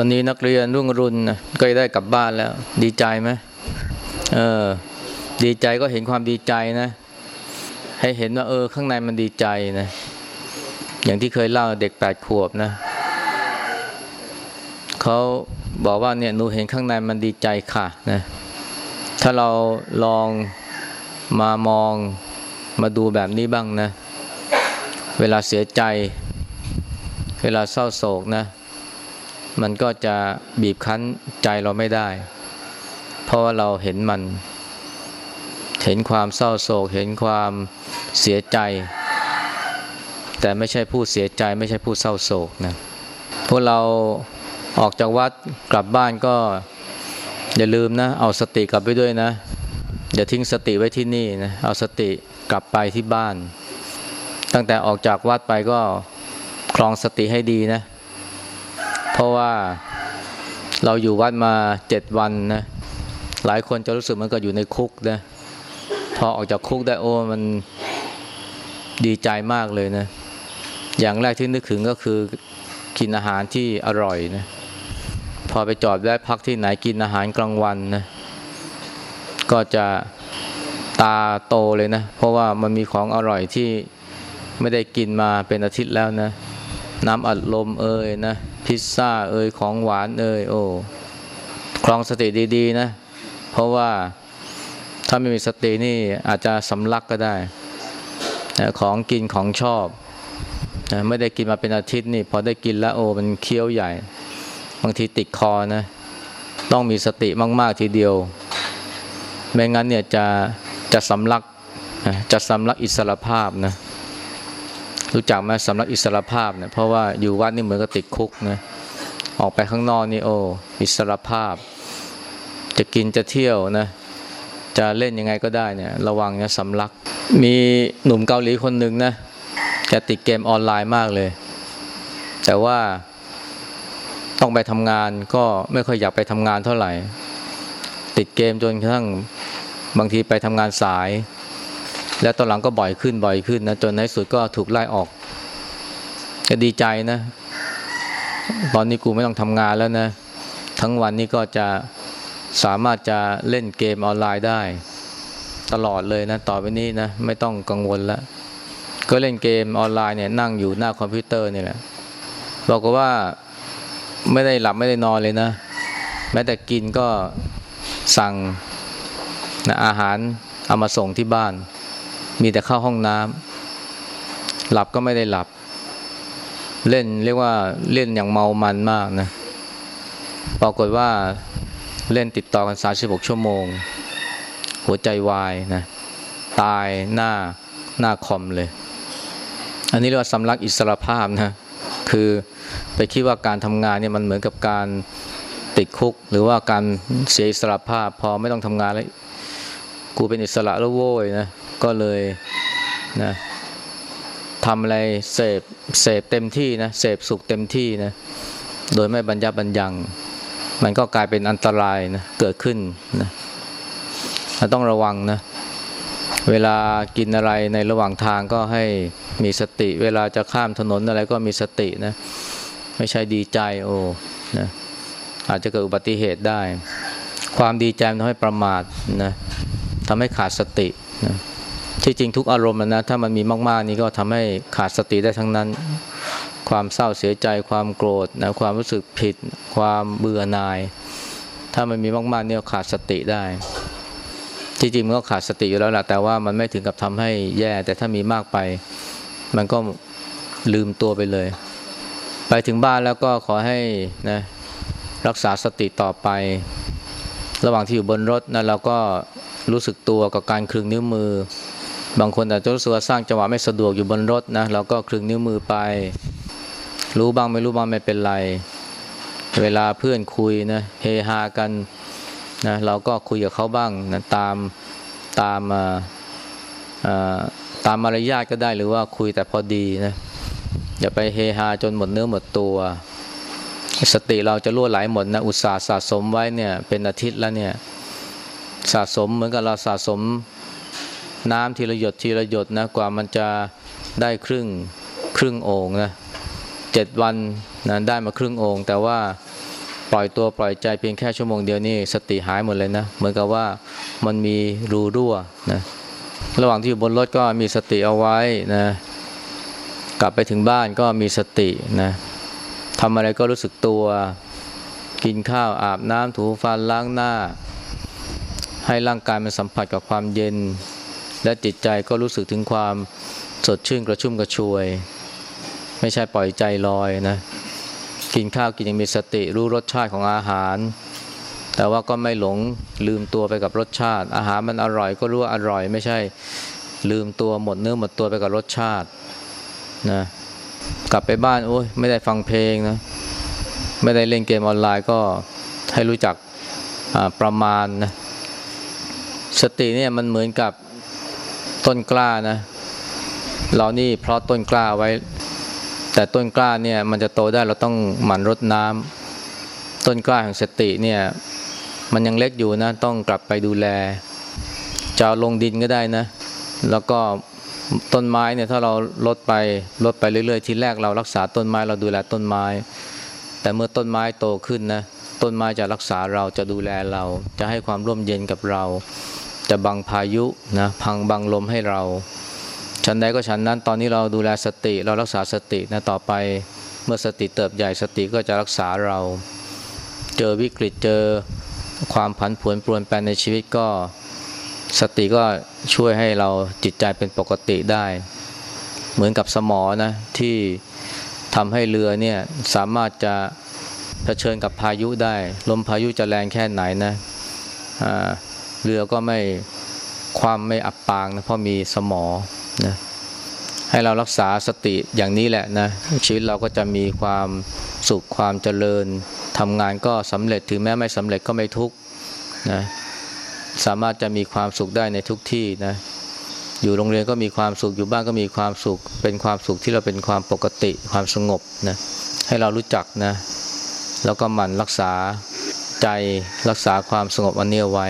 วันนี้นักเรียนรุ่งรุ่นนะก็ได้กลับบ้านแล้ว ดีใจไหมเออ ดีใจก็เห็นความดีใจนะ ให้เห็นว่า เออ ข้างในมันดีใจนะ อย่างที่เคยเล่าเด็กแปดขวบนะเขาบอกว่าเนี่ยหนูเห็นข้างในมันดีใจค่ะนะถ้าเราลองมามองมาดูแบบนี้บ้างนะ เวลาเสียใจ เวลาเศร้าโศกนะ มันก็จะบีบคั้นใจเราไม่ได้ เพราะว่าเราเห็นมัน เห็นความเศร้าโศก เห็นความเสียใจ แต่ไม่ใช่ผู้เสียใจ ไม่ใช่ผู้เศร้าโศกนะพวกเราออกจากวัดกลับบ้านก็อย่าลืมนะ เอาสติกลับไปด้วยนะอย่าทิ้งสติไว้ที่นี่นะเอาสติกลับไปที่บ้าน ตั้งแต่ออกจากวัดไปก็คลองสติให้ดีนะ เพราะว่าเราอยู่วัดมาเจ็ดวันนะหลายคนจะรู้สึกมันก็อยู่ในคุกนะพอออกจากคุกได้โอ้มันดีใจมากเลยนะ อย่างแรกที่นึกถึงก็คือกินอาหารที่อร่อยนะพอไปจอดแวะพักที่ไหนกินอาหารกลางวันนะก็จะตาโตเลยนะ เพราะว่ามันมีของอร่อยที่ไม่ได้กินมาเป็นอาทิตย์แล้วนะ น้ำอัดลมเอ่ยนะ พิซซ่าเอ่ยของหวานเอ่ยโอ้คลองสติดีๆนะ เพราะว่าถ้าไม่มีสตินี่อาจจะสำลักก็ได้ของกินของชอบไม่ได้กินมาเป็นอาทิตย์นี่ พอได้กินแล้วโอ้มันเคี้ยวใหญ่ บางทีติดคอนะ ต้องมีสติมาก ๆ ทีเดียว ไม่งั้นเนี่ยจะจะสำลักจะสำลักอิสรภาพนะ รู้จักไหมสำลักอิสรภาพเนี่ยเพราะว่าอยู่วัดนี่เหมือนกับติดคุกนะออกไปข้างนอกนี่โอ้อิสรภาพ จะกินจะเที่ยวนะ จะเล่นยังไงก็ได้เนี่ย ระวังนะสำลัก มีหนุ่มเกาหลีคนหนึ่งนะแกติดเกมออนไลน์มากเลย แต่ว่าต้องไปทำงานก็ไม่ค่อยอยากไปทำงานเท่าไหร่ ติดเกมจนกระทั่งบางทีไปทำงานสาย แล้วตอนหลังก็บ่อยขึ้นบ่อยขึ้นนะจนในสุดก็ถูกไล่ออกก็ดีใจนะ ตอนนี้กูไม่ต้องทำงานแล้วนะ ทั้งวันนี้ก็จะสามารถจะเล่นเกมออนไลน์ได้ ตลอดเลยนะ ต่อไปนี้นะ ไม่ต้องกังวลแล้ว ก็เล่นเกมออนไลน์เนี่ยนั่งอยู่หน้าคอมพิวเตอร์นี่แหละบอกว่าไม่ได้หลับไม่ได้นอนเลยนะ แม้แต่กินก็สั่งนะอาหารเอามาส่งที่บ้าน มีแต่เข้าห้องน้ำหลับก็ไม่ได้หลับ เล่นเรียกว่าเล่นอย่างเมามันมากนะปรากฏว่าเล่นติดต่อกัน36ชั่วโมง หัวใจวายนะตายหน้าหน้าคอมเลย อันนี้เรียกว่าสำลักอิสรภาพนะคือไปคิดว่าการทำงานเนี่ยมันเหมือนกับการติดคุก หรือว่าการเสียอิสรภาพ พอไม่ต้องทำงานแล้วกูเป็นอิสระแล้วโว้ยนะ ก็เลยนะทำอะไรเสพเสพเต็มที่นะเสพสุขเต็มที่นะโดยไม่บรรยับบรรยัง มันก็กลายเป็นอันตรายนะเกิดขึ้นนะเราต้องระวังนะเวลากินอะไรในระหว่างทางก็ให้มีสติ เวลาจะข้ามถนนอะไรก็มีสตินะไม่ใช่ดีใจโอ้นะอาจจะเกิดอุบัติเหตุได้ ความดีใจมันทำให้ประมาทนะทำให้ขาดสตินะ ที่จริงทุกอารมณ์นะถ้ามันมีมากๆ นี่ก็ทำให้ขาดสติได้ทั้งนั้น ความเศร้าเสียใจความโกรธนะความรู้สึกผิด ความเบื่อหน่าย ถ้ามันมีมากๆเนี่ยขาดสติได้ ที่จริงมันก็ขาดสติอยู่แล้วแหละแต่ว่ามันไม่ถึงกับทำให้แย่ แต่ถ้ามีมากไป มันก็ลืมตัวไปเลย ไปถึงบ้านแล้วก็ขอให้นะรักษาสติต่อไป ระหว่างที่อยู่บนรถนะเราก็รู้สึกตัวกับการคลึงนิ้วมือ บางคนอาจจะรู้สึกว่าสร้างจังหวะไม่สะดวกอยู่บนรถนะเราก็คลึงนิ้วมือไป รู้บ้างไม่รู้บ้างไม่เป็นไร เวลาเพื่อนคุยนะเฮฮากันนะเราก็คุยกับเขาบ้างนะตามตามตามมารยาทก็ได้หรือว่าคุยแต่พอดีนะอย่าไปเฮฮาจนหมดเนื้อหมดตัว สติเราจะล่วไหลหมดนะอุตสาห์สะสมไว้เนี่ยเป็นอาทิตย์แล้วเนี่ยสะสมเหมือนกับเราสะสม น้ำทีละหยดทีละหยดนะกว่ามันจะได้ครึ่งครึ่งโอ่งนะเจ็ดวันนะได้มาครึ่งโอ่งแต่ว่าปล่อยตัวปล่อยใจเพียงแค่ชั่วโมงเดียวนี่สติหายหมดเลยนะเหมือนกับว่ามันมีรูรั่วนะระหว่างที่อยู่บนรถก็มีสติเอาไว้นะกลับไปถึงบ้านก็มีสตินะทำอะไรก็รู้สึกตัว กินข้าวอาบน้ำถูฟันล้างหน้า ให้ร่างกายมันสัมผัสกับความเย็น และจิตใจก็รู้สึกถึงความสดชื่นกระชุ่มกระชวย ไม่ใช่ปล่อยใจลอยนะ กินข้าวกินอย่างมีสติรู้รสชาติของอาหาร แต่ว่าก็ไม่หลงลืมตัวไปกับรสชาติ อาหารมันอร่อยก็รู้ว่าอร่อย ไม่ใช่ลืมตัวหมดเนื้อหมดตัวไปกับรสชาตินะกลับไปบ้านโอ้ยไม่ได้ฟังเพลงนะไม่ได้เล่นเกมออนไลน์ก็ให้รู้จักประมาณนะสติเนี่ยมันเหมือนกับ ต้นกล้านะ เรานี่เพราะต้นกล้าไว้ แต่ต้นกล้าเนี่ยมันจะโตได้เราต้องหมั่นรดน้ำต้นกล้าแห่งสติเนี่ยมันยังเล็กอยู่นะต้องกลับไปดูแลจะเอาลงดินก็ได้นะ แล้วก็ต้นไม้เนี่ยถ้าเราลดไปลดไปเรื่อยๆ ทีแรกเรารักษาต้นไม้เราดูแลต้นไม้ แต่เมื่อต้นไม้โตขึ้นนะต้นไม้จะรักษาเราจะดูแลเรา จะให้ความร่มเย็นกับเรา จะบังพายุนะพังบังลมให้เราฉันใดก็ฉันนั้นตอนนี้เราดูแลสติเรารักษาสตินะต่อไปเมื่อสติเติบใหญ่สติก็จะรักษาเรา เจอวิกฤตเจอความผันผวนปรวนแปรในชีวิตก็สติก็ช่วยให้เราจิตใจเป็นปกติได้ เหมือนกับสมอนะที่ทำให้เรือเนี่ยสามารถจะเผชิญกับพายุได้ ลมพายุจะแรงแค่ไหนนะ เรือก็ไม่ความไม่อับปางนะเพราะมีสมอนะให้เรารักษาสติอย่างนี้แหละนะชีวิตเราก็จะมีความสุขความเจริญทำงานก็สำเร็จถึงแม้ไม่สำเร็จก็ไม่ทุกข์นะสามารถจะมีความสุขได้ในทุกที่นะอยู่โรงเรียนก็มีความสุขอยู่บ้านก็มีความสุข เป็นความสุขที่เราเป็นความปกติความสงบนะให้เรารู้จักนะแล้วก็หมั่นรักษาใจรักษาความสงบอันนี้ไว้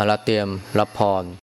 อาละเตรียมรับพร